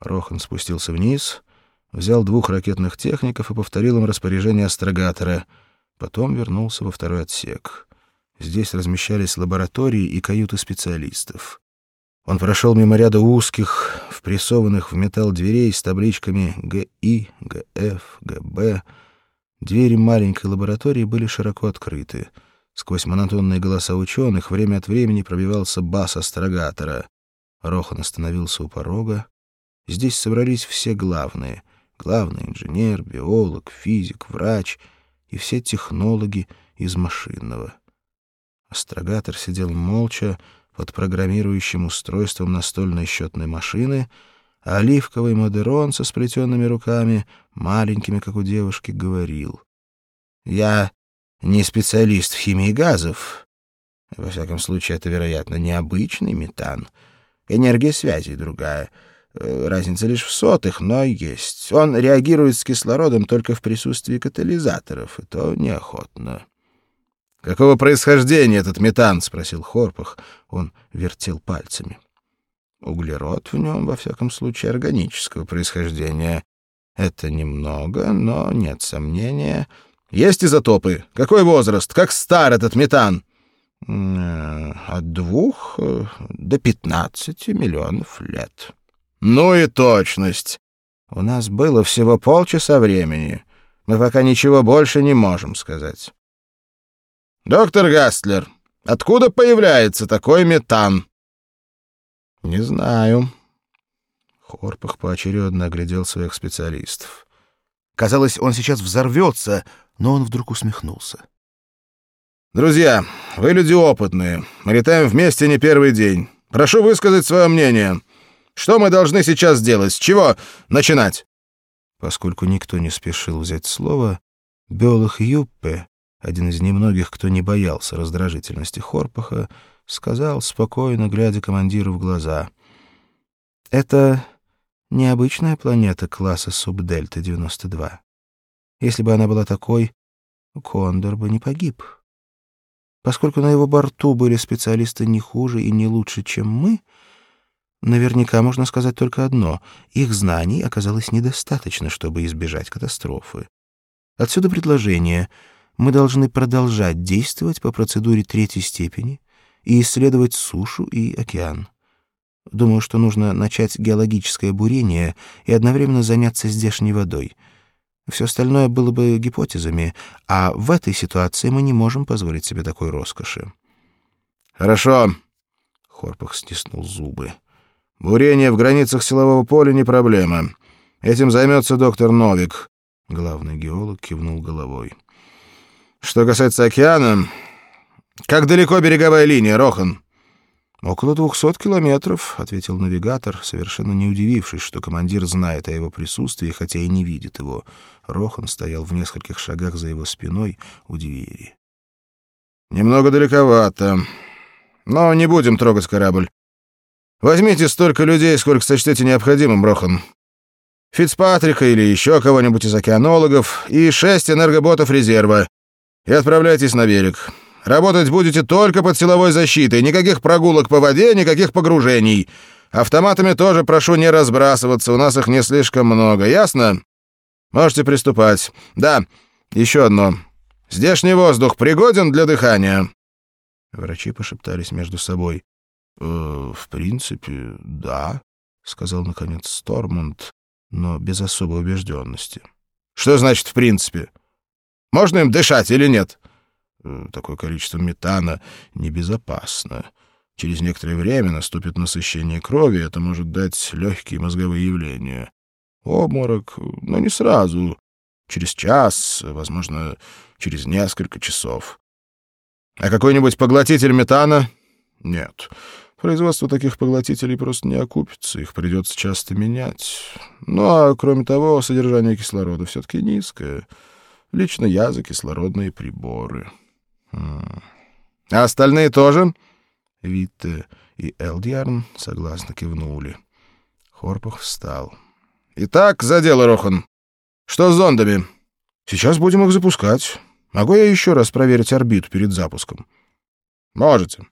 Рохан спустился вниз, взял двух ракетных техников и повторил им распоряжение астрогатора. Потом вернулся во второй отсек. Здесь размещались лаборатории и каюты специалистов. Он прошел мимо ряда узких, впрессованных в металл дверей с табличками ГИ, ГФ, ГБ. Двери маленькой лаборатории были широко открыты. Сквозь монотонные голоса ученых время от времени пробивался бас астрогатора. Рохан остановился у порога. Здесь собрались все главные. Главный инженер, биолог, физик, врач и все технологи из машинного. Астрогатор сидел молча под программирующим устройством настольной счетной машины, а оливковый модерон со сплетенными руками, маленькими, как у девушки, говорил. «Я не специалист в химии газов. Во всяком случае, это, вероятно, необычный метан. Энергия связи другая. Э, разница лишь в сотых, но есть. Он реагирует с кислородом только в присутствии катализаторов, и то неохотно. «Какого происхождения этот метан?» — спросил Хорпах. Он вертел пальцами. Углерод в нем, во всяком случае, органического происхождения. Это немного, но нет сомнения. Есть изотопы? Какой возраст? Как стар этот метан? Э, от двух э, до пятнадцати миллионов лет. Ну и точность. У нас было всего полчаса времени. Мы пока ничего больше не можем сказать. Доктор Гастлер, откуда появляется такой метан? Не знаю. Хорпах поочередно оглядел своих специалистов. Казалось, он сейчас взорвется, но он вдруг усмехнулся. «Друзья, вы люди опытные. Мы летаем вместе не первый день. Прошу высказать свое мнение. Что мы должны сейчас сделать? С чего начинать?» Поскольку никто не спешил взять слово, Белых Юппе, один из немногих, кто не боялся раздражительности Хорпаха, сказал, спокойно глядя командиру в глаза. «Это необычная планета класса Субдельта-92. Если бы она была такой, Кондор бы не погиб. Поскольку на его борту были специалисты не хуже и не лучше, чем мы, наверняка можно сказать только одно — их знаний оказалось недостаточно, чтобы избежать катастрофы. Отсюда предложение — мы должны продолжать действовать по процедуре третьей степени и исследовать сушу и океан. Думаю, что нужно начать геологическое бурение и одновременно заняться здешней водой. Все остальное было бы гипотезами, а в этой ситуации мы не можем позволить себе такой роскоши. «Хорошо», — Хорпах стиснул зубы. «Бурение в границах силового поля не проблема. Этим займется доктор Новик». Главный геолог кивнул головой. Что касается океана... Как далеко береговая линия, Рохан? Около двухсот километров, — ответил навигатор, совершенно не удивившись, что командир знает о его присутствии, хотя и не видит его. Рохан стоял в нескольких шагах за его спиной у двери. Немного далековато. Но не будем трогать корабль. Возьмите столько людей, сколько сочтете необходимым, Рохан. Фицпатрика или еще кого-нибудь из океанологов и шесть энергоботов резерва и отправляйтесь на берег. Работать будете только под силовой защитой, никаких прогулок по воде, никаких погружений. Автоматами тоже прошу не разбрасываться, у нас их не слишком много, ясно? Можете приступать. Да, еще одно. Здешний воздух пригоден для дыхания?» Врачи пошептались между собой. «Э, «В принципе, да», — сказал, наконец, Стормунд, но без особой убежденности. «Что значит «в принципе»?» Можно им дышать или нет? Э, такое количество метана небезопасно. Через некоторое время наступит насыщение крови, это может дать легкие мозговые явления. Обморок, но не сразу. Через час, возможно, через несколько часов. А какой-нибудь поглотитель метана? Нет. Производство таких поглотителей просто не окупится, их придется часто менять. Ну а кроме того, содержание кислорода все-таки низкое — Лично я за кислородные приборы. А остальные тоже? Витте и Элдиарн согласно кивнули. Хорпах встал. «Итак, за дело, Рохан. Что с зондами?» «Сейчас будем их запускать. Могу я еще раз проверить орбиту перед запуском?» «Можете.